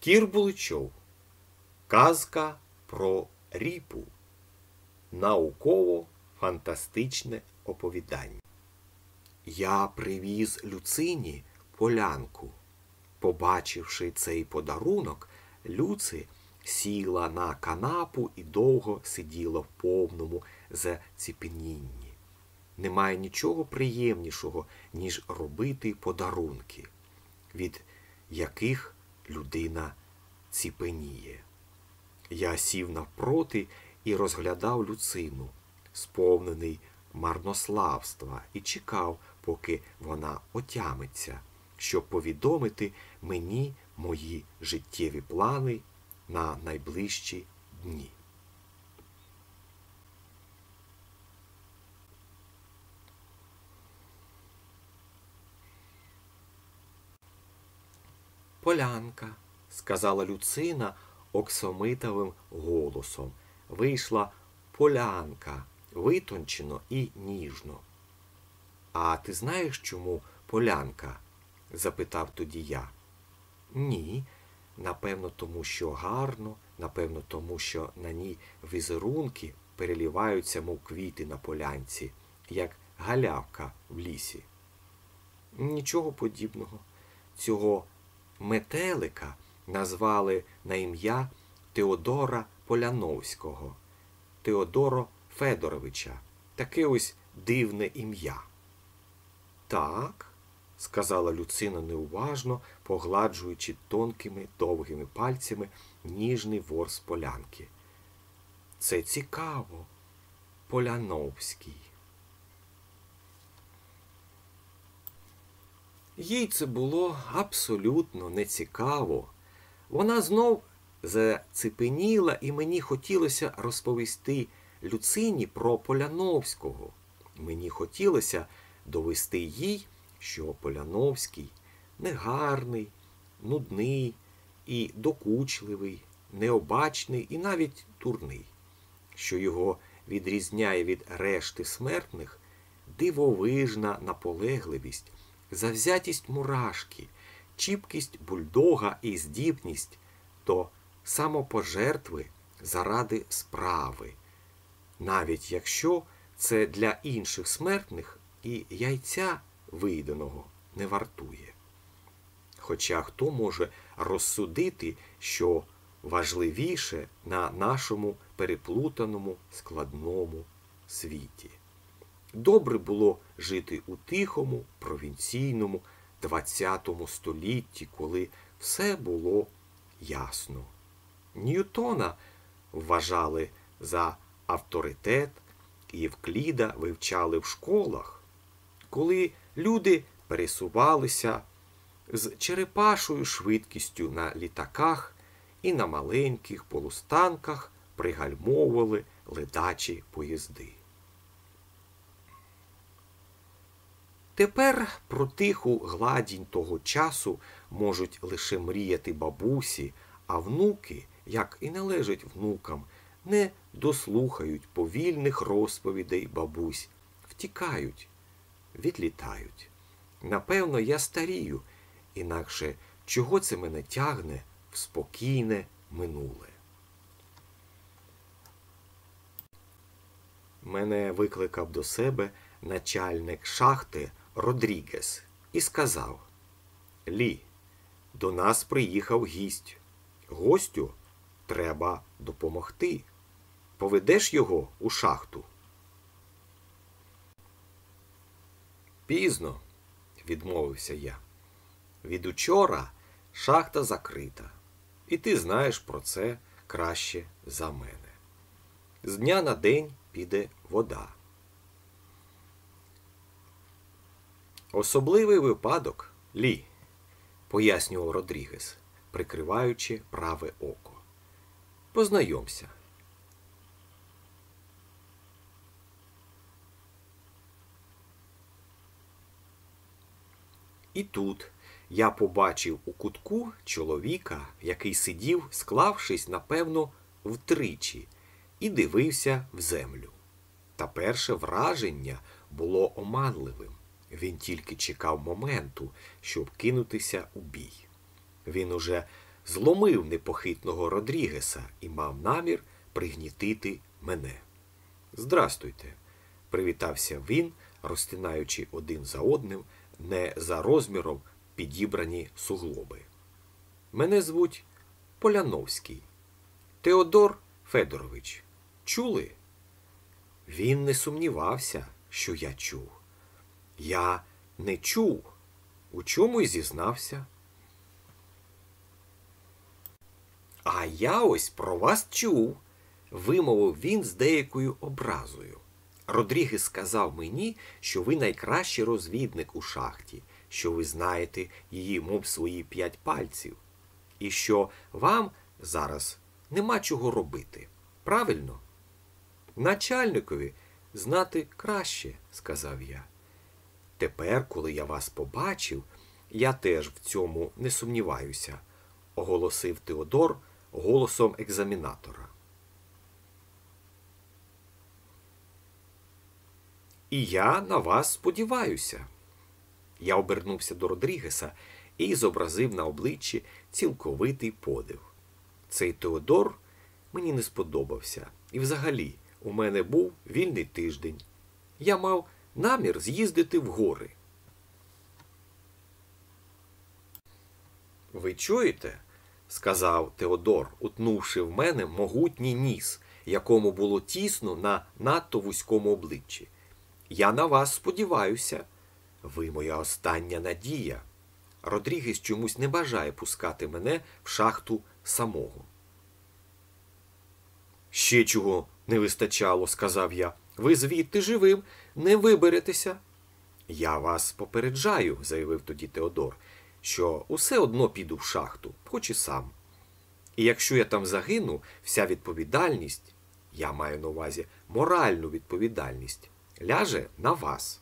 Кір Буличов. Казка про ріпу. Науково-фантастичне оповідання. Я привіз Люцині полянку. Побачивши цей подарунок, Люци сіла на канапу і довго сиділа в повному заціпенінні. Немає нічого приємнішого, ніж робити подарунки, від яких людина ціпеніє. Я сів навпроти і розглядав Люцину, сповнений марнославства, і чекав, поки вона отямиться, щоб повідомити мені мої життєві плани на найближчі дні. Полянка, сказала Люцина оксомитовим голосом. Вийшла полянка, витончено і ніжно. А ти знаєш, чому полянка? запитав тоді я. Ні, напевно, тому що гарно, напевно, тому що на ній візерунки переліваються, мов квіти на полянці, як галявка в лісі. Нічого подібного. Цього метелика назвали на ім'я Теодора Поляновського, Теодоро Федоровича. Таке ось дивне ім'я. Так, сказала Люцина неуважно, погладжуючи тонкими довгими пальцями ніжний ворс полянки. Це цікаво, Поляновський. Їй це було абсолютно нецікаво. Вона знов зацепеніла, і мені хотілося розповісти Люцині про Поляновського. Мені хотілося довести їй, що Поляновський негарний, нудний і докучливий, необачний і навіть дурний, що його відрізняє від решти смертних дивовижна наполегливість, завзятість мурашки, чіпкість бульдога і здібність до самопожертви заради справи, навіть якщо це для інших смертних і яйця вийденого не вартує. Хоча хто може розсудити, що важливіше на нашому переплутаному складному світі. Добре було жити у тихому, провінційному ХХ столітті, коли все було ясно. Ньютона вважали за авторитет Євкліда вивчали в школах, коли люди пересувалися з черепашою швидкістю на літаках і на маленьких полустанках пригальмовували ледачі поїзди. Тепер про тиху гладінь того часу можуть лише мріяти бабусі, а внуки, як і належить внукам, не дослухають повільних розповідей бабусь, втікають, відлітають. Напевно, я старію, інакше чого це мене тягне в спокійне минуле. Мене викликав до себе начальник шахти Родрігес і сказав Лі, до нас приїхав гість. Гостю треба допомогти. Поведеш його у шахту. Пізно, відмовився я. Від учора шахта закрита, і ти знаєш про це краще за мене. З дня на день піде вода. Особливий випадок, Лі, пояснював Родрігес, прикриваючи праве око. Познайомся. І тут я побачив у кутку чоловіка, який сидів, склавшись, напевно, втричі, і дивився в землю. Та перше враження було оманливим. Він тільки чекав моменту, щоб кинутися у бій. Він уже зломив непохитного Родрігеса і мав намір пригнітити мене. Здрастуйте, привітався він, розтинаючи один за одним, не за розміром підібрані суглоби. Мене звуть Поляновський. Теодор Федорович. Чули? Він не сумнівався, що я чув. Я не чув, у чому й зізнався. А я ось про вас чув, вимовив він з деякою образою. Родрігес сказав мені, що ви найкращий розвідник у шахті, що ви знаєте її, мов свої п'ять пальців, і що вам зараз нема чого робити. Правильно? Начальникові знати краще, сказав я. Тепер, коли я вас побачив, я теж в цьому не сумніваюся, оголосив Теодор голосом екзамінатора. І я на вас сподіваюся. Я обернувся до Родрігеса і зобразив на обличчі цілковитий подив. Цей Теодор мені не сподобався, і взагалі у мене був вільний тиждень. Я мав намір з'їздити в гори. Ви чуєте? сказав Теодор, утнувши в мене могутній ніс, якому було тісно на надто вузькому обличчі. Я на вас сподіваюся. Ви моя остання надія. Родрігес чомусь не бажає пускати мене в шахту самого. Ще чого не вистачало, сказав я. Ви звідти живим не виберетеся. Я вас попереджаю, заявив тоді Теодор, що усе одно піду в шахту, хоч і сам. І якщо я там загину, вся відповідальність, я маю на увазі моральну відповідальність, ляже на вас.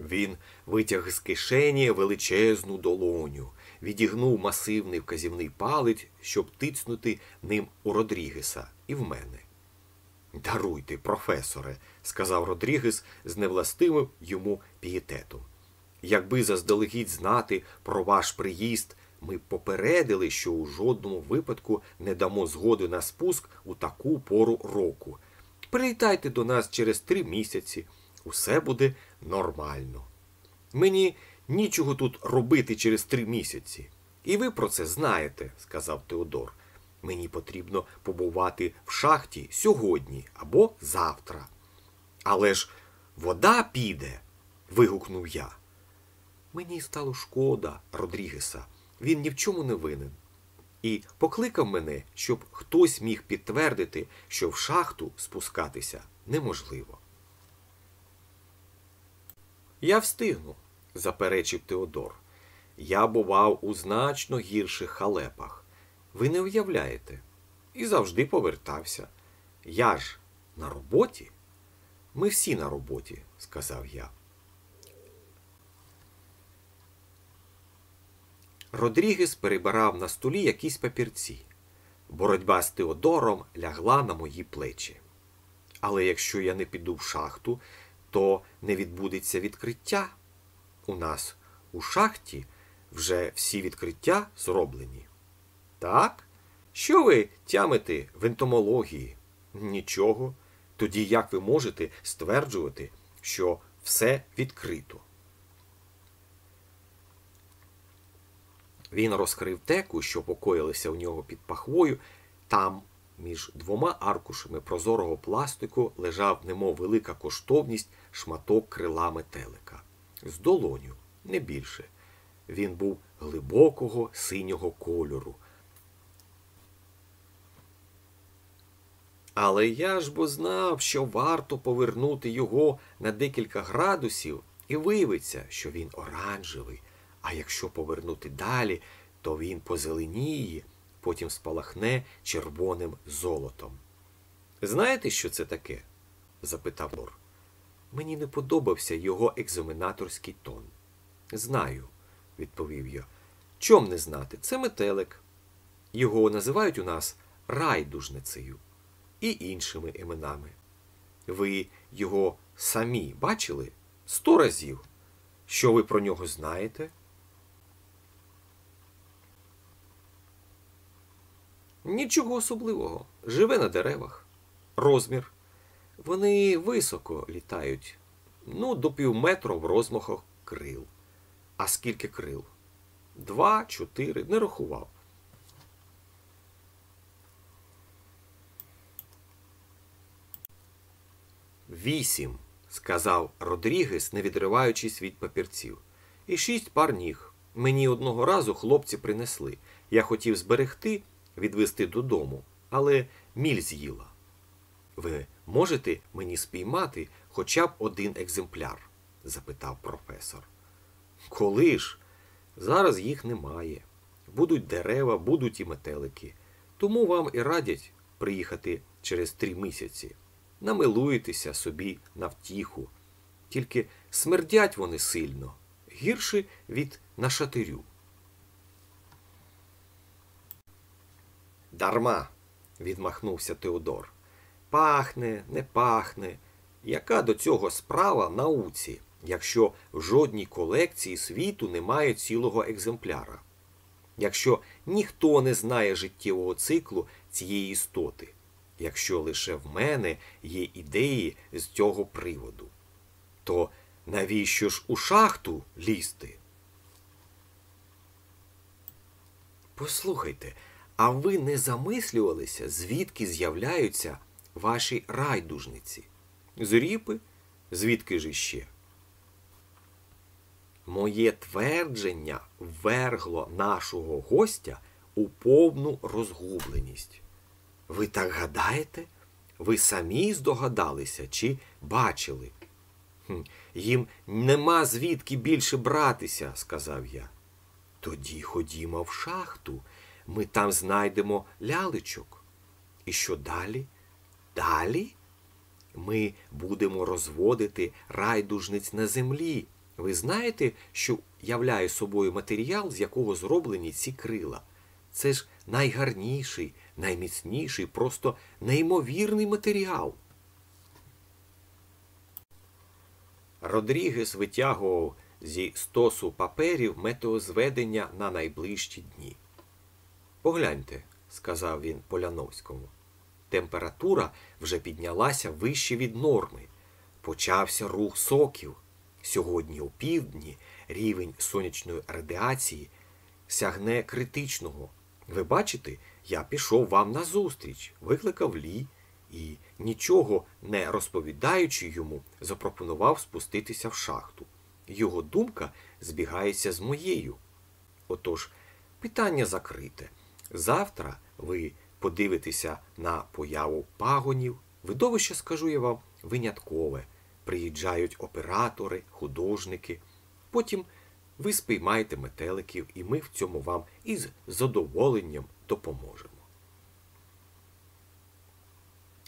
Він витяг з кишені величезну долоню, відігнув масивний вказівний палець, щоб тицнути ним у Родрігеса і в мене. Даруйте, професоре, сказав Родрігес з невластивим йому пієтетом. Якби заздалегідь знати про ваш приїзд, ми попередили, що у жодному випадку не дамо згоди на спуск у таку пору року. Прилітайте до нас через три місяці, усе буде нормально. Мені нічого тут робити через три місяці. І ви про це знаєте, сказав Теодор. Мені потрібно побувати в шахті сьогодні або завтра. Але ж вода піде. вигукнув я. Мені стало шкода Родрігеса. Він ні в чому не винен. І покликав мене, щоб хтось міг підтвердити, що в шахту спускатися неможливо. Я встигну, заперечив Теодор. Я бував у значно гірших халепах. Ви не уявляєте. І завжди повертався. Я ж на роботі? Ми всі на роботі, сказав я. Родрігес перебирав на столі якісь папірці. Боротьба з Теодором лягла на мої плечі. Але якщо я не піду в шахту, то не відбудеться відкриття. У нас у шахті вже всі відкриття зроблені. Так? Що ви тямите в ентомології? Нічого. Тоді як ви можете стверджувати, що все відкрито? Він розкрив теку, що покоїлися у нього під пахвою. Там, між двома аркушами прозорого пластику, лежав, немов велика коштовність, шматок крила метелика. З долоню, не більше. Він був глибокого синього кольору. Але я ж бо знав, що варто повернути його на декілька градусів, і виявиться, що він оранжевий. А якщо повернути далі, то він позеленіє, потім спалахне червоним золотом. Знаєте, що це таке? запитав Лор. Мені не подобався його екзаменаторський тон. Знаю, відповів я. Чом не знати? Це метелик. Його називають у нас райдужницею і іншими іменами. Ви його самі бачили сто разів. Що ви про нього знаєте? Нічого особливого. Живе на деревах. Розмір. Вони високо літають. Ну, до півметра в розмахах крил. А скільки крил? Два, чотири, не рахував. Вісім, сказав Родрігес, не відриваючись від папірців. І шість пар ніг. Мені одного разу хлопці принесли. Я хотів зберегти, відвести додому, але міль з'їла. Ви можете мені спіймати хоча б один екземпляр? запитав професор. Коли ж? Зараз їх немає. Будуть дерева, будуть і метелики. Тому вам і радять приїхати через три місяці. Намилуєтеся собі на втіху. Тільки смердять вони сильно, гірше від нашатирю. Дарма, відмахнувся Теодор. Пахне, не пахне. Яка до цього справа науці, якщо в жодній колекції світу немає цілого екземпляра? Якщо ніхто не знає життєвого циклу цієї істоти, якщо лише в мене є ідеї з цього приводу, то навіщо ж у шахту лізти? Послухайте, а ви не замислювалися, звідки з'являються ваші райдужниці? З ріпи? Звідки ж іще? Моє твердження ввергло нашого гостя у повну розгубленість. Ви так гадаєте? Ви самі здогадалися чи бачили? «Хм, Їм нема звідки більше братися, сказав я. Тоді ходімо в шахту, ми там знайдемо лялечок. І що далі? Далі? Ми будемо розводити райдужниць на землі. Ви знаєте, що являє собою матеріал, з якого зроблені ці крила? Це ж найгарніший, найміцніший, просто неймовірний матеріал. Родрігес витягував зі стосу паперів метеозведення на найближчі дні. Погляньте, сказав він Поляновському. Температура вже піднялася вище від норми. Почався рух соків. Сьогодні у півдні рівень сонячної радіації сягне критичного. Ви бачите, я пішов вам назустріч, викликав Лі і, нічого не розповідаючи йому, запропонував спуститися в шахту. Його думка збігається з моєю. Отож, питання закрите. Завтра ви подивитеся на появу пагонів. Видовище, скажу я вам, виняткове. Приїжджають оператори, художники. Потім ви спіймаєте метеликів, і ми в цьому вам із задоволенням допоможемо.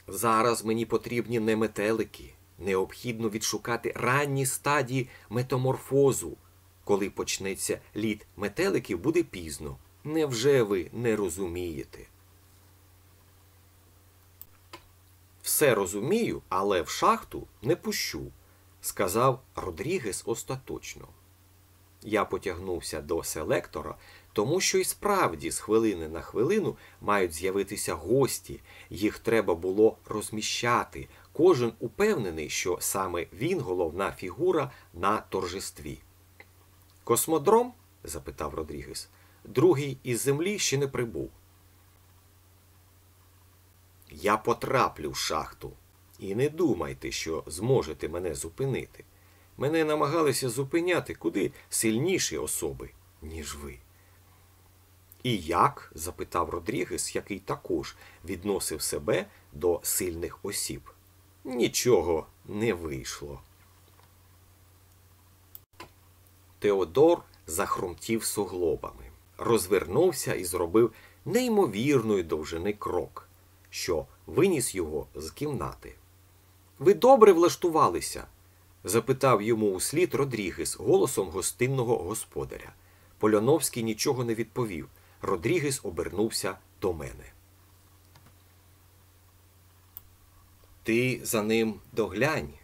Зараз мені потрібні не метелики. Необхідно відшукати ранні стадії метаморфозу. Коли почнеться лід метеликів, буде пізно. Невже ви не розумієте? Все розумію, але в шахту не пущу, сказав Родрігес остаточно. Я потягнувся до селектора, тому що і справді з хвилини на хвилину мають з'явитися гості, їх треба було розміщати. Кожен упевнений, що саме він головна фігура на торжестві. Космодром? запитав Родрігес. Другий із землі ще не прибув. Я потраплю в шахту. І не думайте, що зможете мене зупинити. Мене намагалися зупиняти куди сильніші особи, ніж ви. І як? запитав Родрігес, який також відносив себе до сильних осіб. Нічого не вийшло. Теодор захрумтів суглобами, розвернувся і зробив неймовірної довжини крок, що виніс його з кімнати. Ви добре влаштувалися? запитав йому услід Родрігес голосом гостинного господаря. Поляновський нічого не відповів. Родрігес обернувся до мене. Ти за ним доглянь.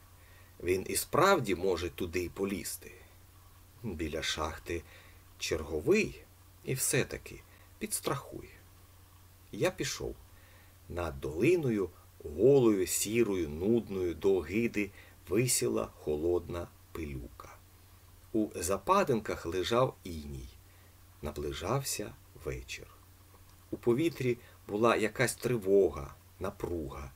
Він і справді може туди й полізти. Біля шахти черговий і все-таки підстрахуй. Я пішов. Над долиною, голою, сірою, нудною до огиди висіла холодна пилюка. У западинках лежав іній. Наближався вечір. У повітрі була якась тривога, напруга,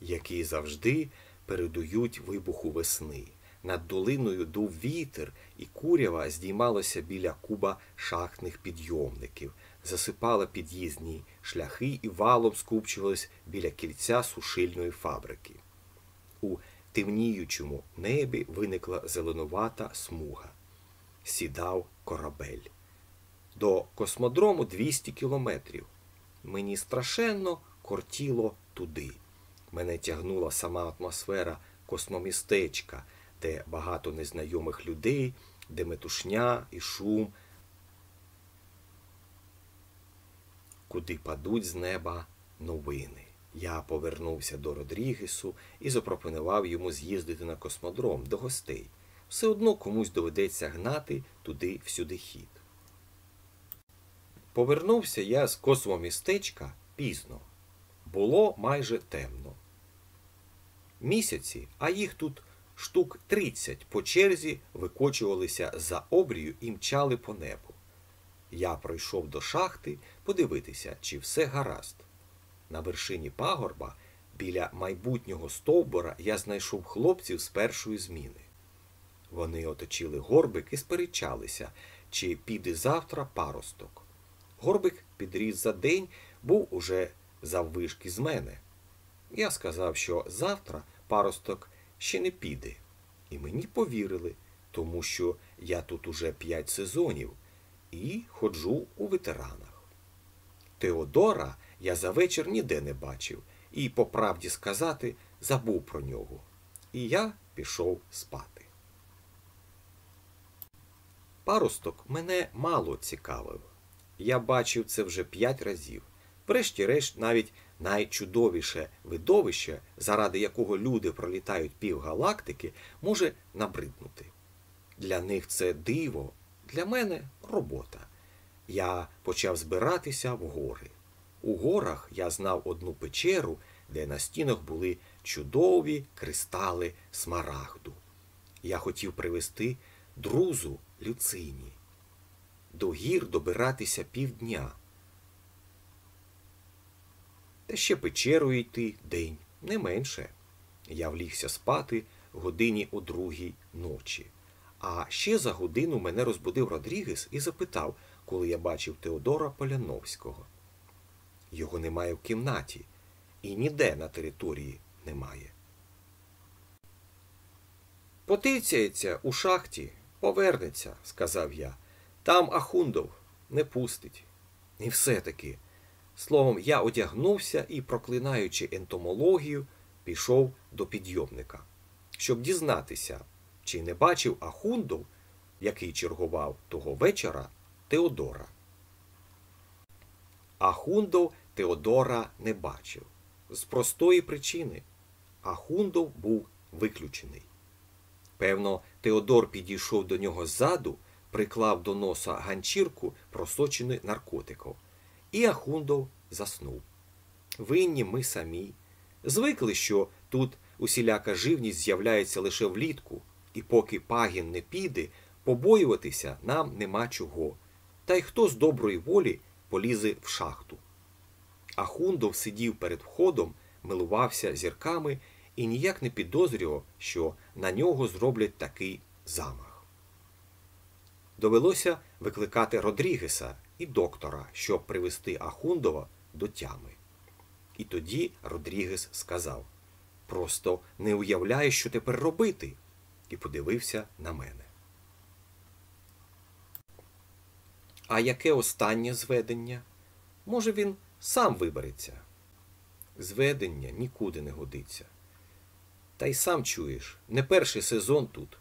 які завжди передують вибуху весни. Над долиною дув вітер, і курява здіймалося біля куба шахтних підйомників, засипала під'їзні шляхи і валом скупчувалось біля кільця сушильної фабрики. У темніючому небі виникла зеленувата смуга. Сідав корабель. До космодрому 200 кілометрів. Мені страшенно кортіло туди. Мене тягнула сама атмосфера космомістечка, де багато незнайомих людей, де метушня і шум, куди падуть з неба новини. Я повернувся до Родрігесу і запропонував йому з'їздити на космодром до гостей. Все одно комусь доведеться гнати туди всюди хід. Повернувся я з космомістечка пізно. Було майже темно. Місяці, а їх тут штук 30 по черзі викочувалися за обрію і мчали по небу. Я пройшов до шахти подивитися, чи все гаразд. На вершині пагорба, біля майбутнього стовбора, я знайшов хлопців з першої зміни. Вони оточили горбик і сперечалися, чи піде завтра паросток. Горбик підріс за день, був уже заввишки з мене. Я сказав, що завтра паросток ще не піде. І мені повірили, тому що я тут уже п'ять сезонів і ходжу у ветеранах. Теодора я за вечір ніде не бачив і, по правді сказати, забув про нього. І я пішов спати. Паросток мене мало цікавив. Я бачив це вже п'ять разів. Врешті-решт, навіть найчудовіше видовище, заради якого люди пролітають півгалактики, може набриднути. Для них це диво, для мене робота. Я почав збиратися в гори. У горах я знав одну печеру, де на стінах були чудові кристали смарагду. Я хотів привезти друзу Люцині. До гір добиратися півдня. Та ще печерою йти день, не менше. Я влігся спати годині о другій ночі. А ще за годину мене розбудив Родрігес і запитав, коли я бачив Теодора Поляновського. Його немає в кімнаті і ніде на території немає. Потицяється у шахті, повернеться, сказав я. Там Ахундов не пустить. І все-таки. Словом, я одягнувся і, проклинаючи ентомологію, пішов до підйомника, щоб дізнатися, чи не бачив Ахундов, який чергував того вечора, Теодора. Ахундов Теодора не бачив. З простої причини Ахундов був виключений. Певно, Теодор підійшов до нього ззаду, приклав до носа ганчірку, просочену наркотиком, і Ахундов заснув. Винні ми самі. Звикли, що тут усіляка живність з'являється лише влітку, і поки пагін не піде, побоюватися нам нема чого. Та й хто з доброї волі полізе в шахту. Ахундов сидів перед входом, милувався зірками і ніяк не підозрював, що на нього зроблять такий замах. Довелося викликати Родрігеса і доктора, щоб привести Ахундова до тями. І тоді Родрігес сказав Просто не уявляю, що тепер робити, і подивився на мене. А яке останнє зведення? Може, він сам вибереться? Зведення нікуди не годиться. Та й сам чуєш, не перший сезон тут.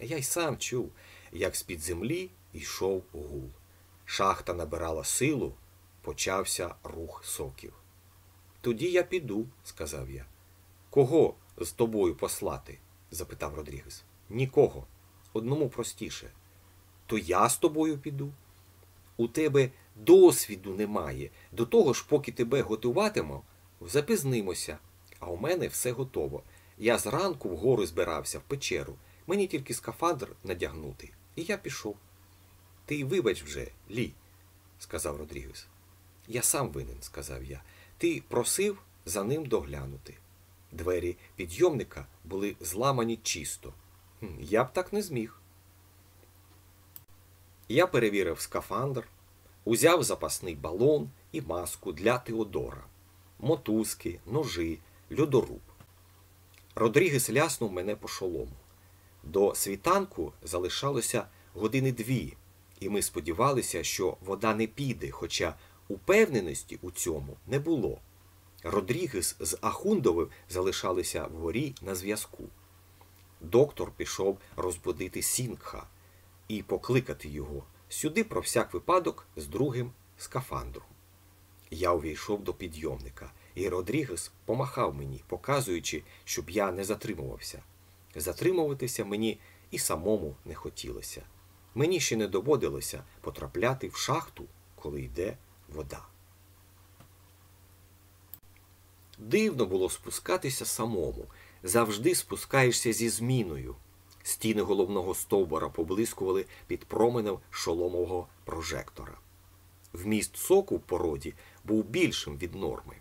Я й сам чув, як з-під землі йшов гул. Шахта набирала силу, почався рух соків. Тоді я піду, сказав я. Кого з тобою послати? запитав Родрігес. Нікого. Одному простіше. То я з тобою піду. У тебе досвіду немає. До того ж, поки тебе готуватиму, запізнимося. А у мене все готово. Я зранку вгору збирався в печеру. Мені тільки скафандр надягнути. І я пішов. Ти вибач вже, Лі, сказав Родрігес. Я сам винен, сказав я. Ти просив за ним доглянути. Двері підйомника були зламані чисто. Я б так не зміг. Я перевірив скафандр, узяв запасний балон і маску для Теодора, мотузки, ножи, льодоруб. Родрігес ляснув мене по шолому. До світанку залишалося години дві, і ми сподівалися, що вода не піде, хоча упевненості у цьому не було. Родрігес з Ахундовим залишалися вгорі на зв'язку. Доктор пішов розбудити Сінгха і покликати його сюди про всяк випадок з другим скафандром. Я увійшов до підйомника, і Родрігес помахав мені, показуючи, щоб я не затримувався. Затримуватися мені і самому не хотілося. Мені ще не доводилося потрапляти в шахту, коли йде вода. Дивно було спускатися самому. Завжди спускаєшся зі зміною. Стіни головного стовбура поблискували під променем шоломового прожектора. Вміст соку в породі був більшим від норми.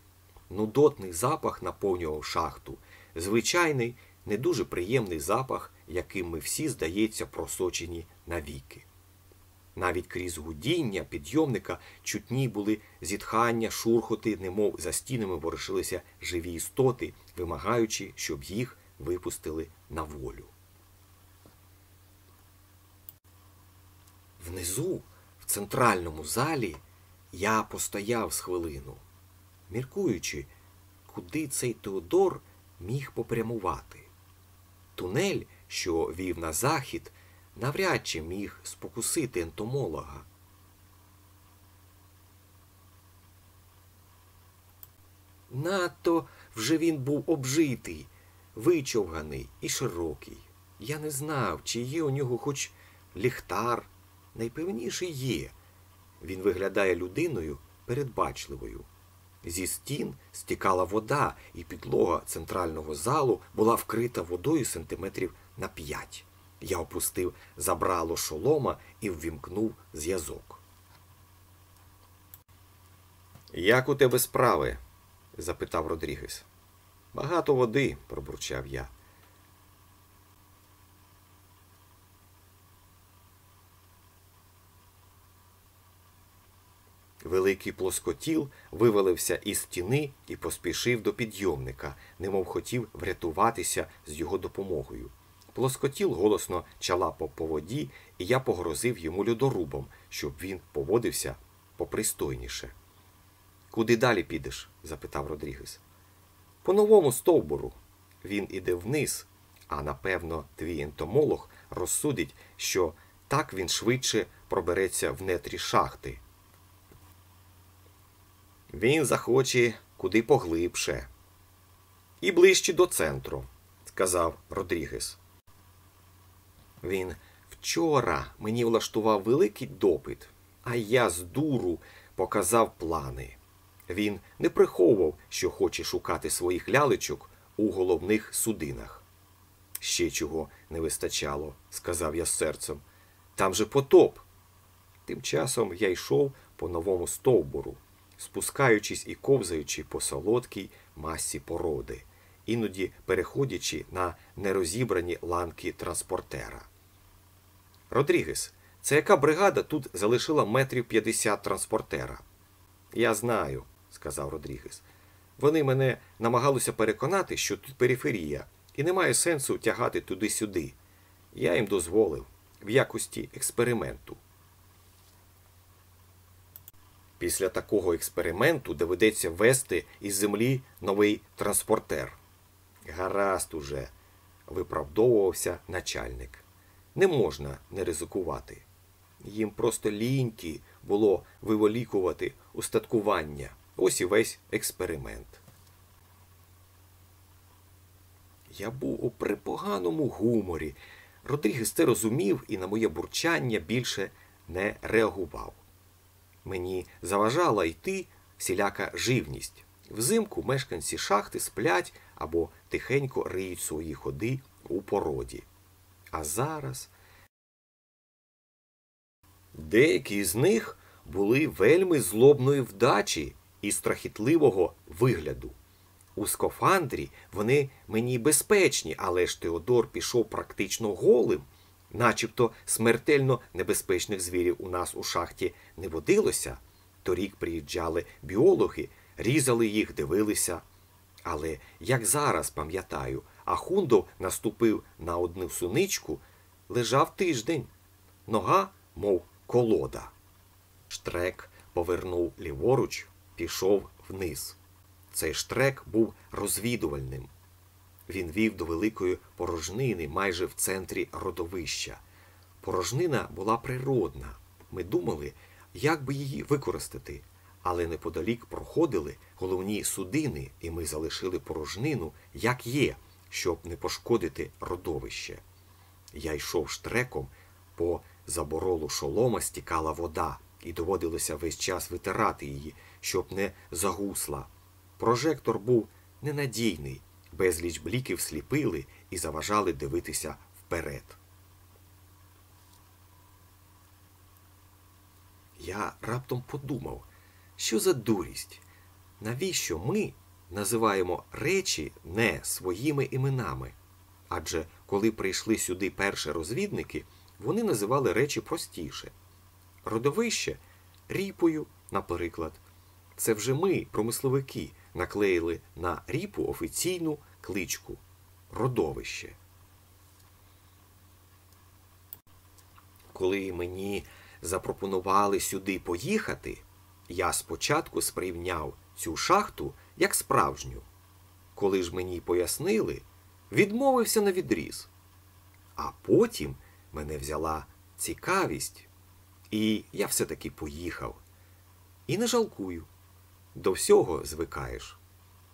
Нудотний запах наповнював шахту, звичайний, не дуже приємний запах, яким ми всі, здається, просочені навіки. Навіть крізь гудіння підйомника чутні були зітхання, шурхоти, немов за стінами ворушилися живі істоти, вимагаючи, щоб їх випустили на волю. Внизу, в центральному залі, я постояв з хвилину, міркуючи, куди цей Теодор міг попрямувати. Тунель, що вів на захід, навряд чи міг спокусити ентомолога. Надто вже він був обжитий, вичовганий і широкий. Я не знав, чи є у нього хоч ліхтар. Найпевніше є. Він виглядає людиною передбачливою. Зі стін стікала вода, і підлога центрального залу була вкрита водою сантиметрів на п'ять. Я опустив забрало шолома і ввімкнув зв'язок. Як у тебе справи? запитав Родрігес. Багато води, пробурчав я. Великий плоскотіл вивалився із стіни і поспішив до підйомника, немов хотів врятуватися з його допомогою. Плоскотіл голосно чалапав по воді, і я погрозив йому льодорубом, щоб він поводився попристойніше. Куди далі підеш? запитав Родрігес. По новому стовбуру. Він іде вниз, а напевно, твій ентомолог розсудить, що так він швидше пробереться в нетрі шахти. Він захоче куди поглибше. І ближче до центру, сказав Родрігес. Він вчора мені влаштував великий допит, а я з дуру показав плани. Він не приховував, що хоче шукати своїх лялечок у головних судинах. Ще чого не вистачало, сказав я з серцем. Там же потоп. Тим часом я йшов по новому стовбуру, спускаючись і ковзаючи по солодкій масі породи, іноді переходячи на нерозібрані ланки транспортера. Родрігес, це яка бригада тут залишила метрів 50 транспортера? Я знаю, сказав Родрігес. Вони мене намагалися переконати, що тут периферія, і немає сенсу тягати туди-сюди. Я їм дозволив в якості експерименту. Після такого експерименту доведеться вести із землі новий транспортер. Гаразд уже, виправдовувався начальник. Не можна не ризикувати. Їм просто ліньки було виволікувати устаткування. Ось і весь експеримент. Я був у припоганому гуморі. Родрігес це розумів і на моє бурчання більше не реагував. Мені заважала йти всіляка живність. Взимку мешканці шахти сплять або тихенько риють свої ходи у породі. А зараз деякі з них були вельми злобної вдачі і страхітливого вигляду. У скафандрі вони мені безпечні, але ж Теодор пішов практично голим, начебто смертельно небезпечних звірів у нас у шахті не водилося. Торік приїжджали біологи, різали їх, дивилися. Але як зараз пам'ятаю, Ахундов наступив на одну суничку, лежав тиждень. Нога, мов колода. Штрек повернув ліворуч, пішов вниз. Цей штрек був розвідувальним. Він вів до великої порожнини майже в центрі родовища. Порожнина була природна. Ми думали, як би її використати, але неподалік проходили головні судини, і ми залишили порожнину, як є, щоб не пошкодити родовище. Я йшов штреком, по заборолу шолома стікала вода, і доводилося весь час витирати її, щоб не загусла. Прожектор був ненадійний, безліч бліків сліпили і заважали дивитися вперед. Я раптом подумав, що за дурість, навіщо ми називаємо речі не своїми іменами? Адже коли прийшли сюди перші розвідники, вони називали речі простіше. Родовище ріпою, наприклад. Це вже ми, промисловики, наклеїли на ріпу офіційну кличку родовище. Коли мені запропонували сюди поїхати, я спочатку сприйняв цю шахту як справжню. Коли ж мені пояснили, відмовився на відріз. А потім мене взяла цікавість, і я все-таки поїхав. І не жалкую. До всього звикаєш.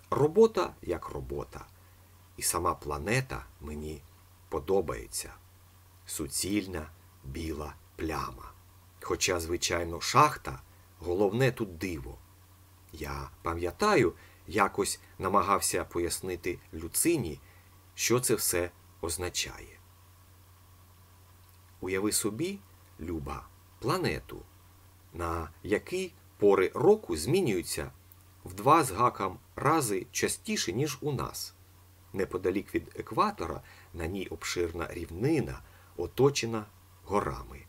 Робота як робота. І сама планета мені подобається. Суцільна біла пляма. Хоча, звичайно, шахта головне тут диво. Я пам'ятаю, якось намагався пояснити Люцині, що це все означає. Уяви собі, Люба, планету, на який пори року змінюються в два з гаком рази частіше, ніж у нас. Неподалік від екватора на ній обширна рівнина, оточена горами.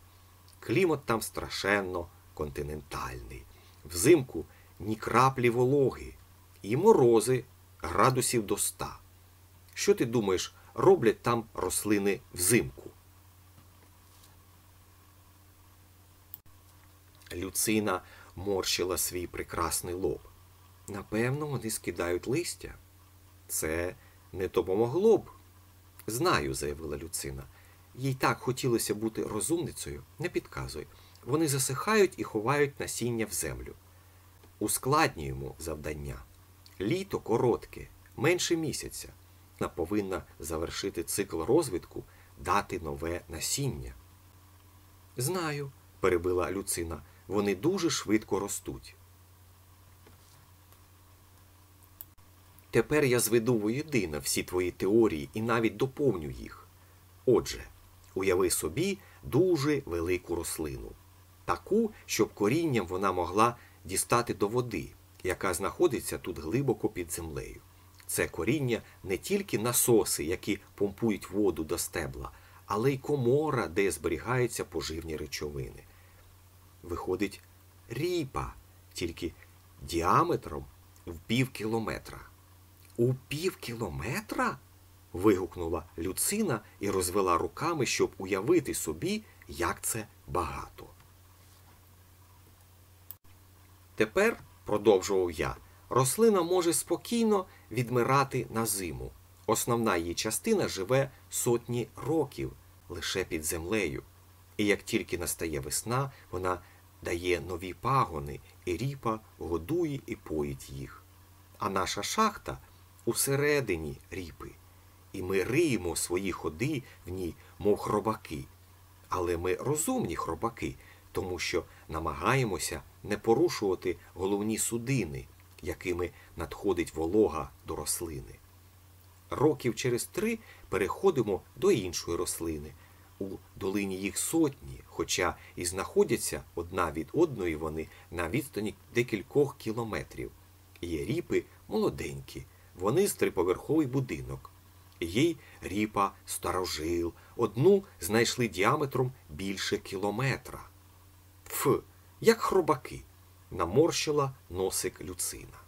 Клімат там страшенно континентальний. Взимку ні краплі вологи, і морози градусів до ста. Що ти думаєш, роблять там рослини взимку? Люцина морщила свій прекрасний лоб. Напевно, вони скидають листя. Це не допомогло б. Знаю, заявила Люцина. Їй так хотілося бути розумницею, не підказуй. Вони засихають і ховають насіння в землю. Ускладнюємо завдання. Літо коротке, менше місяця. Вона повинна завершити цикл розвитку, дати нове насіння. Знаю, перебила Люцина, вони дуже швидко ростуть. Тепер я зведу воєдино всі твої теорії і навіть доповню їх. Отже, уяви собі дуже велику рослину, таку, щоб корінням вона могла дістати до води, яка знаходиться тут глибоко під землею. Це коріння не тільки насоси, які помпують воду до стебла, але й комора, де зберігаються поживні речовини. Виходить ріпа, тільки діаметром в пів кілометра. У пів кілометра? вигукнула Люцина і розвела руками, щоб уявити собі, як це багато. Тепер, продовжував я, рослина може спокійно відмирати на зиму. Основна її частина живе сотні років лише під землею. І як тільки настає весна, вона дає нові пагони, і ріпа годує і поїть їх. А наша шахта усередині ріпи, і ми риємо свої ходи в ній, мов хробаки. Але ми розумні хробаки, тому що намагаємося не порушувати головні судини, якими надходить волога до рослини. Років через три переходимо до іншої рослини. У долині їх сотні, хоча і знаходяться одна від одної вони на відстані декількох кілометрів. Є ріпи молоденькі, вони з триповерховий будинок. Їй ріпа старожил, одну знайшли діаметром більше кілометра. Ф, як хробаки, наморщила носик люцина.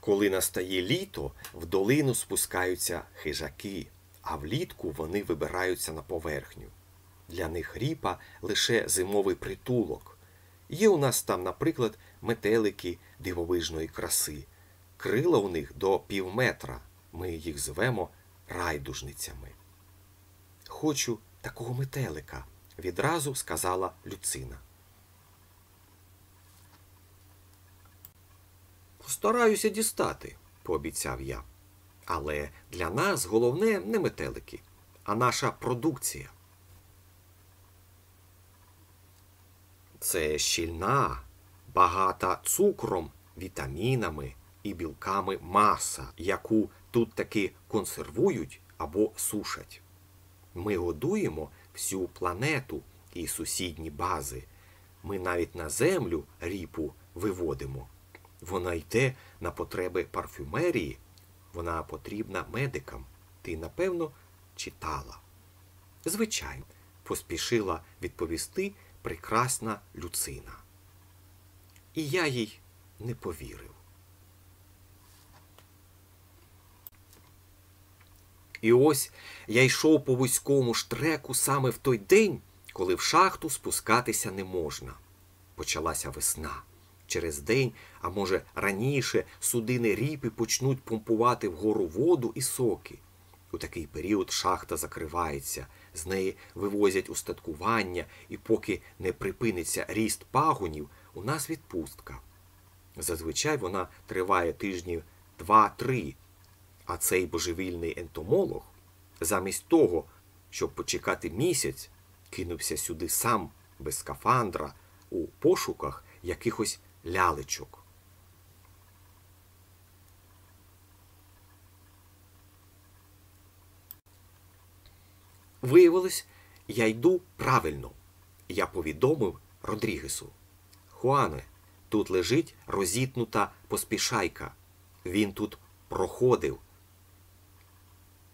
Коли настає літо, в долину спускаються хижаки, а влітку вони вибираються на поверхню. Для них ріпа лише зимовий притулок. Є у нас там, наприклад, метелики дивовижної краси. Крила у них до півметра. Ми їх звемо райдужницями. Хочу такого метелика, відразу сказала Люцина. Постараюся дістати, пообіцяв я. Але для нас головне не метелики, а наша продукція. Це щільна, багата цукром, вітамінами і білками маса, яку тут таки консервують або сушать. Ми годуємо всю планету і сусідні бази. Ми навіть на землю ріпу виводимо. Вона йде на потреби парфюмерії, вона потрібна медикам. Ти, напевно, читала. Звичайно, поспішила відповісти прекрасна Люцина. І я їй не повірив. І ось я йшов по вузькому штреку саме в той день, коли в шахту спускатися не можна. Почалася весна. Через день, а може раніше, судини ріпи почнуть помпувати вгору воду і соки. У такий період шахта закривається, з неї вивозять устаткування, і поки не припиниться ріст пагонів, у нас відпустка. Зазвичай вона триває тижнів два-три, а цей божевільний ентомолог, замість того, щоб почекати місяць, кинувся сюди сам без скафандра у пошуках якихось лялечок. Виявилось, я йду правильно. Я повідомив Родрігесу. Хуане, тут лежить розітнута поспішайка. Він тут проходив.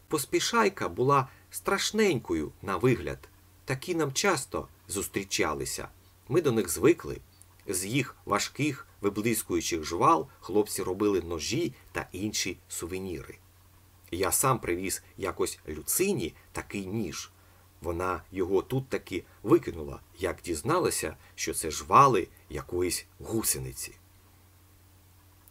Поспішайка була страшненькою на вигляд. Такі нам часто зустрічалися. Ми до них звикли. З їх важких, виблискуючих жвал хлопці робили ножі та інші сувеніри. Я сам привіз якось люцині такий ніж. Вона його тут таки викинула, як дізналася, що це жвали якоїсь гусениці.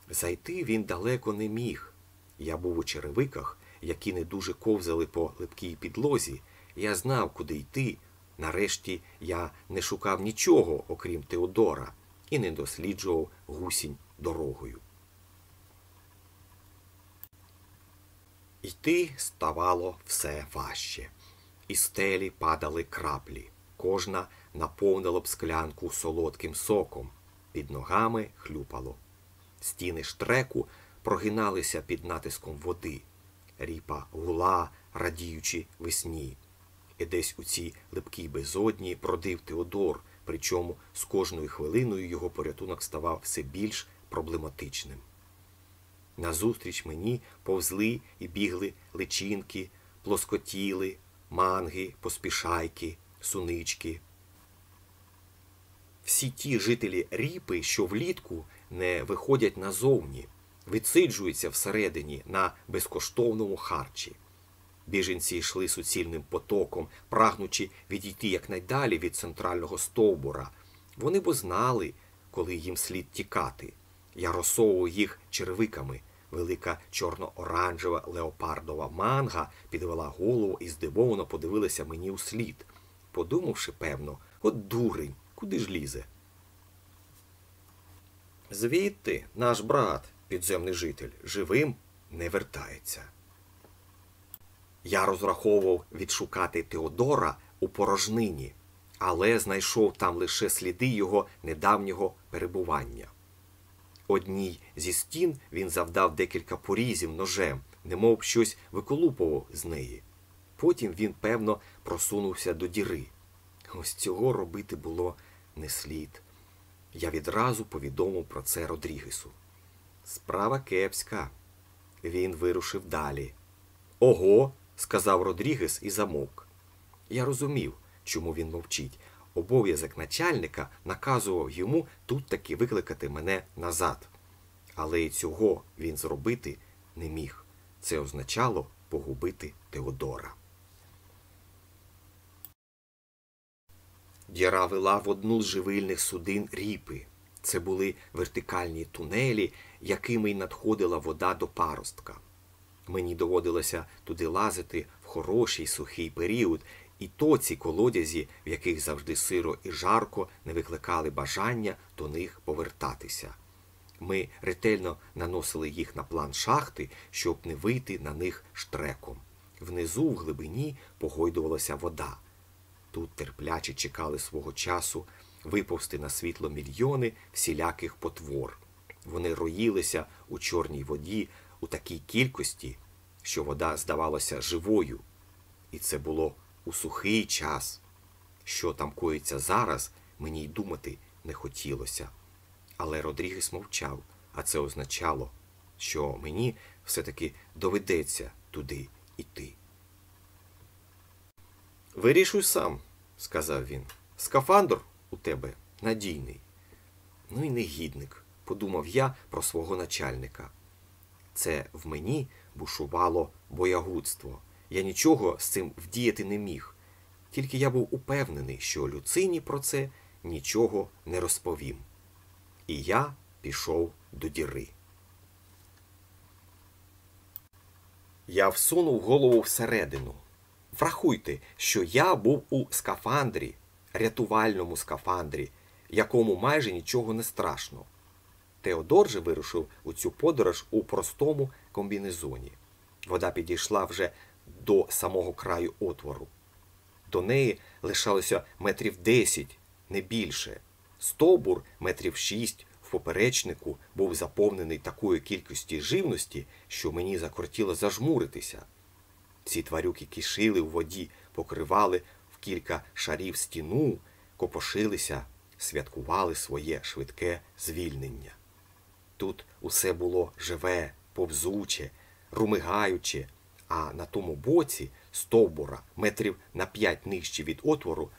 Зайти він далеко не міг. Я був у черевиках, які не дуже ковзали по липкій підлозі. Я знав, куди йти. Нарешті я не шукав нічого, окрім Теодора, і не досліджував гусінь дорогою. Йти ставало все важче. Із стелі падали краплі. Кожна наповнила б склянку солодким соком. Під ногами хлюпало. Стіни штреку прогиналися під натиском води. Ріпа гула, радіючи весні. І десь у цій липкій безодні бродив Теодор, причому з кожною хвилиною його порятунок ставав все більш проблематичним. Назустріч мені повзли і бігли личинки, плоскотіли, манги, поспішайки, сунички. Всі ті жителі ріпи, що влітку не виходять назовні, відсиджуються всередині на безкоштовному харчі. Біженці йшли суцільним потоком, прагнучи відійти якнайдалі від центрального стовбура. Вони б знали, коли їм слід тікати. Я розсовував їх червиками. Велика чорно-оранжева леопардова манга підвела голову і здивовано подивилася мені у слід, подумавши, певно, от дурень, куди ж лізе. Звідти наш брат, підземний житель, живим не вертається. Я розраховував відшукати Теодора у порожнині, але знайшов там лише сліди його недавнього перебування. Одній зі стін він завдав декілька порізів ножем, немов щось виколупував з неї. Потім він, певно, просунувся до діри. Ось цього робити було не слід. Я відразу повідомив про це Родрігесу. Справа кепська. Він вирушив далі. Ого, сказав Родрігес і замовк. Я розумів, чому він мовчить. Обов'язок начальника наказував йому тут таки викликати мене назад. Але і цього він зробити не міг. Це означало погубити Теодора. Діра вела в одну з живильних судин ріпи. Це були вертикальні тунелі, якими й надходила вода до паростка. Мені доводилося туди лазити в хороший сухий період, і то ці колодязі, в яких завжди сиро і жарко, не викликали бажання до них повертатися. Ми ретельно наносили їх на план шахти, щоб не вийти на них штреком. Внизу, в глибині, погойдувалася вода. Тут терпляче чекали свого часу виповзти на світло мільйони всіляких потвор. Вони роїлися у чорній воді у такій кількості, що вода здавалася живою. І це було у сухий час. Що там коїться зараз, мені й думати не хотілося. Але Родрігес мовчав, а це означало, що мені все-таки доведеться туди йти. Вирішуй сам, сказав він. Скафандр у тебе надійний. Ну і негідник, подумав я про свого начальника. Це в мені бушувало боягудство. Я нічого з цим вдіяти не міг. Тільки я був упевнений, що Люцині про це нічого не розповім. І я пішов до діри. Я всунув голову всередину. Врахуйте, що я був у скафандрі, рятувальному скафандрі, якому майже нічого не страшно. Теодор же вирушив у цю подорож у простому комбінезоні. Вода підійшла вже до самого краю отвору. До неї лишалося метрів десять, не більше. Стовбур метрів шість в поперечнику був заповнений такою кількістю живності, що мені закортіло зажмуритися. Ці тварюки кишили в воді, покривали в кілька шарів стіну, копошилися, святкували своє швидке звільнення. Тут усе було живе, повзуче, румигаюче, а на тому боці стовбура метрів на п'ять нижче від отвору,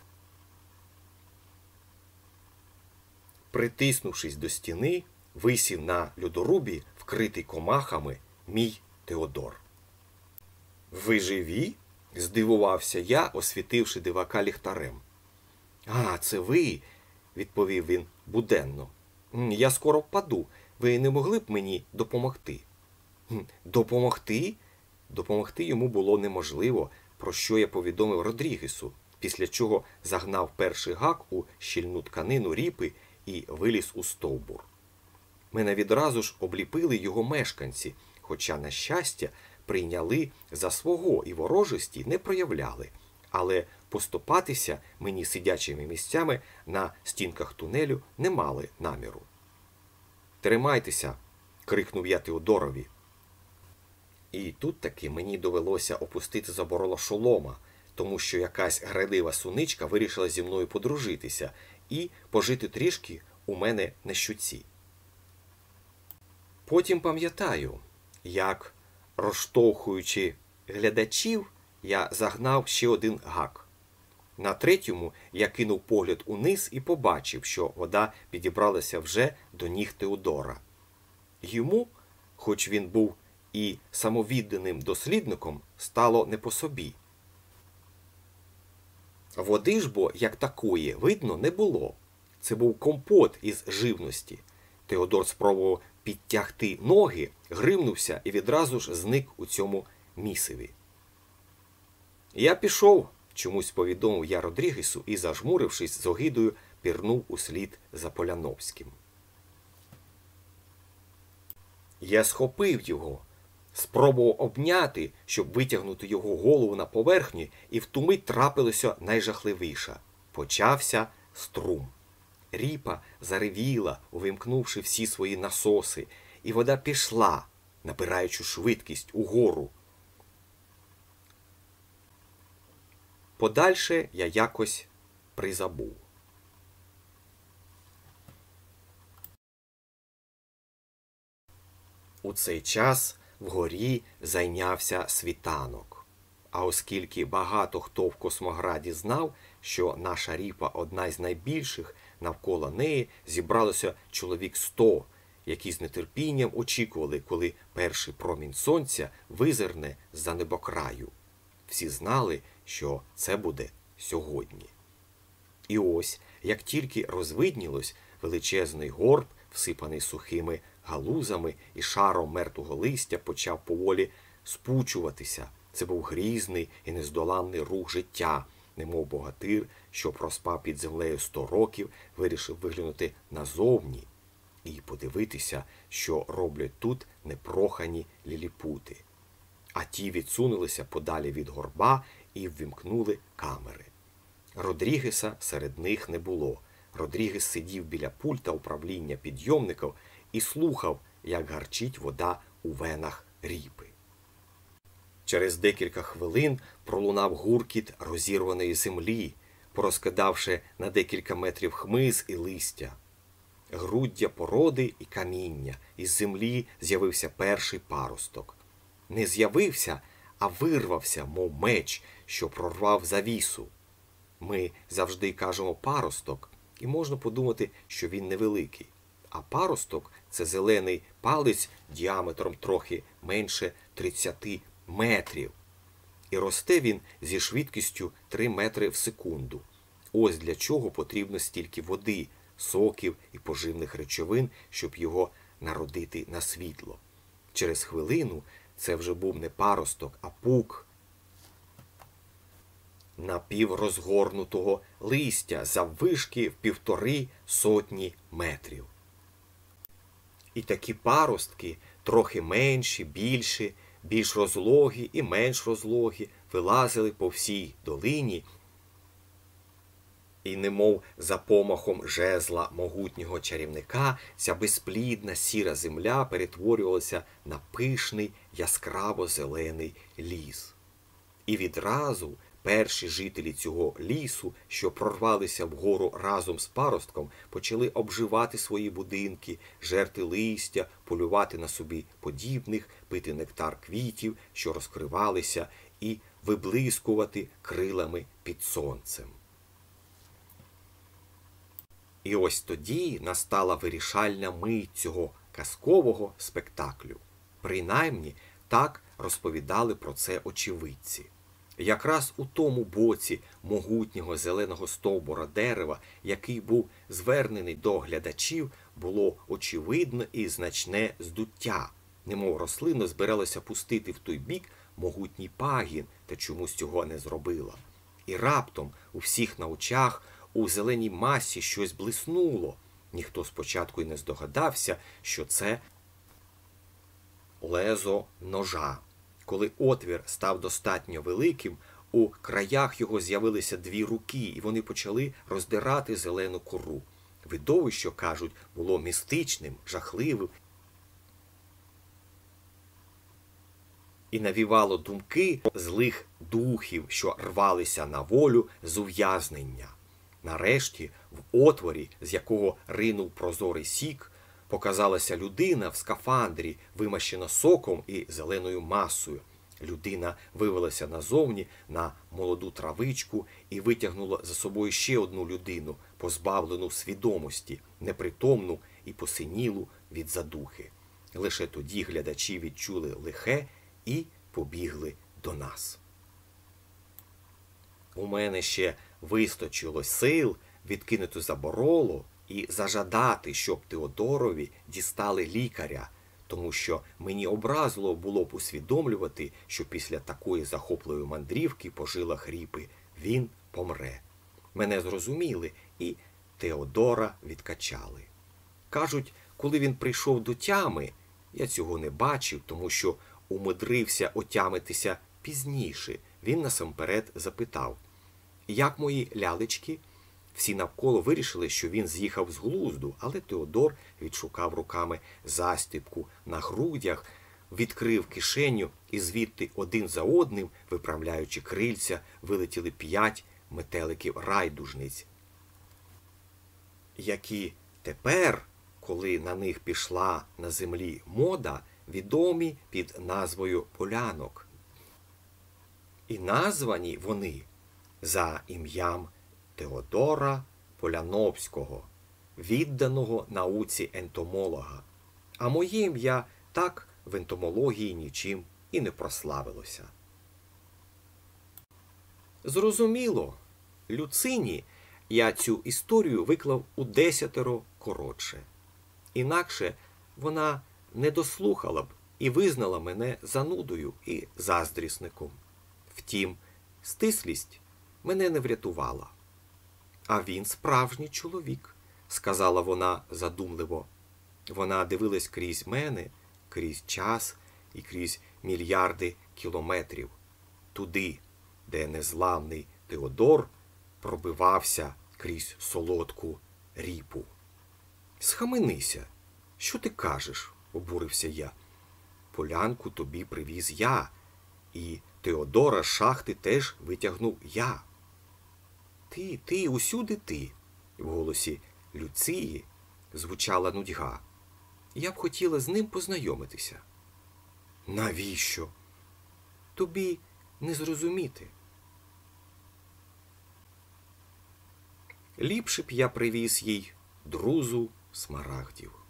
притиснувшись до стіни, висів на льодорубі, вкритий комахами, мій Теодор. Ви живі? здивувався я, освітивши дивака ліхтарем. А, це ви, відповів він буденно. Я скоро впаду. Ви не могли б мені допомогти? Допомогти? Допомогти йому було неможливо, про що я повідомив Родрігесу, після чого загнав перший гак у щільну тканину ріпи і виліз у стовбур. Мене відразу ж обліпили його мешканці, хоча, на щастя, прийняли за свого і ворожості не проявляли, але поступатися мені сидячими місцями на стінках тунелю не мали наміру. Тримайтеся, крикнув я Теодорові. І тут таки мені довелося опустити заборола шолома, тому що якась градива суничка вирішила зі мною подружитися і пожити трішки у мене на щуці. Потім пам'ятаю, як, розштовхуючи глядачів, я загнав ще один гак. На третьому я кинув погляд униз і побачив, що вода підібралася вже до ніг Теодора. Йому, хоч він був і самовідданим дослідником, стало не по собі. Води ж бо, як такої, видно, не було. Це був компот із живності. Теодор спробував підтягти ноги, гримнувся і відразу ж зник у цьому місиві. Я пішов, чомусь повідомив я Родрігесу і, зажмурившись з огидою, пірнув услід за Поляновським. Я схопив його, спробував обняти, щоб витягнути його голову на поверхню, і в ту мить трапилося найжахливіше. почався струм. Ріпа заревіла, увімкнувши всі свої насоси, і вода пішла, набираючи швидкість угору. Подальше я якось призабув. У цей час вгорі зайнявся світанок. А оскільки багато хто в Космограді знав, що наша ріпа одна з найбільших, навколо неї зібралося чоловік сто, які з нетерпінням очікували, коли перший промінь сонця визирне за небокраю. Всі знали, що це буде сьогодні. І ось, як тільки розвиднілось величезний горб, всипаний сухими галузами і шаром мертвого листя, почав поволі спучуватися. Це був грізний і нездоланний рух життя, немов богатир, що проспав під землею сто років, вирішив виглянути назовні і подивитися, що роблять тут непрохані ліліпути. А ті відсунулися подалі від горба і ввімкнули камери. Родрігеса серед них не було. Родрігес сидів біля пульта управління підйомників і слухав, як гарчить вода у венах ріпи. Через декілька хвилин пролунав гуркіт розірваної землі, порозкидавши на декілька метрів хмиз і листя. Груддя породи і каміння, із землі з'явився перший паросток. Не з'явився, а вирвався, мов меч, що прорвав завісу. Ми завжди кажемо паросток, і можна подумати, що він невеликий. А паросток це зелений палець діаметром трохи менше 30 метрів. І росте він зі швидкістю 3 метри в секунду. Ось для чого потрібно стільки води, соків і поживних речовин, щоб його народити на світло. Через хвилину це вже був не паросток, а пук напіврозгорнутого листя заввишки в півтори сотні метрів. І такі паростки, трохи менші, більші, більш розлогі і менш розлогі, вилазили по всій долині. І, немов за помахом жезла могутнього чарівника, ця безплідна сіра земля перетворювалася на пишний яскраво зелений ліс. І відразу перші жителі цього лісу, що прорвалися вгору разом з паростком, почали обживати свої будинки, жерти листя, полювати на собі подібних, пити нектар квітів, що розкривалися, і виблискувати крилами під сонцем. І ось тоді настала вирішальна мить цього казкового спектаклю. Принаймні так розповідали про це очевидці. Якраз у тому боці могутнього зеленого стовбура дерева, який був звернений до глядачів, було очевидне і значне здуття, немов рослина збиралася пустити в той бік могутній пагін, та чомусь цього не зробила. І раптом у всіх на очах у зеленій масі щось блиснуло. Ніхто спочатку й не здогадався, що це лезо ножа. Коли отвір став достатньо великим, у краях його з'явилися дві руки, і вони почали роздирати зелену кору. Видовище, кажуть, було містичним, жахливим і навівало думки злих духів, що рвалися на волю з ув'язнення. Нарешті, в отворі, з якого ринув прозорий сік, показалася людина в скафандрі, вимащена соком і зеленою масою. Людина вивелася назовні на молоду травичку і витягнула за собою ще одну людину, позбавлену свідомості, непритомну і посинілу від задухи. Лише тоді глядачі відчули лихе і побігли до нас. У мене ще вистачило сил відкинути забороло і зажадати, щоб Теодорові дістали лікаря, тому що мені образливо було б усвідомлювати, що після такої захопливої мандрівки по жилах ріпи він помре. Мене зрозуміли і Теодора відкачали. Кажуть, коли він прийшов до тями, я цього не бачив, тому що умудрився отямитися пізніше. Він насамперед запитав, як мої лялечки? Всі навколо вирішили, що він з'їхав з глузду, але Теодор відшукав руками застіпку на грудях, відкрив кишеню, і звідти один за одним, виправляючи крильця, вилетіли п'ять метеликів райдужниць, які тепер, коли на них пішла на землі мода, відомі під назвою полянок. І названі вони за ім'ям Теодора Поляновського, відданого науці ентомолога. А моє ім'я так в ентомології нічим і не прославилося. Зрозуміло, Люцині я цю історію виклав у десятеро коротше. Інакше вона не дослухала б і визнала мене занудою і заздрісником. Втім, стислість мене не врятувала. А він справжній чоловік, сказала вона задумливо. Вона дивилась крізь мене, крізь час і крізь мільярди кілометрів, туди, де незламний Теодор пробивався крізь солодку ріпу. Схаменися, що ти кажеш? обурився я. Полянку тобі привіз я, і Теодора з шахти теж витягнув я. Ти, ти, усюди ти. В голосі Люції звучала нудьга. Я б хотіла з ним познайомитися. Навіщо? Тобі не зрозуміти. Ліпше б я привіз їй друзу смарагдів.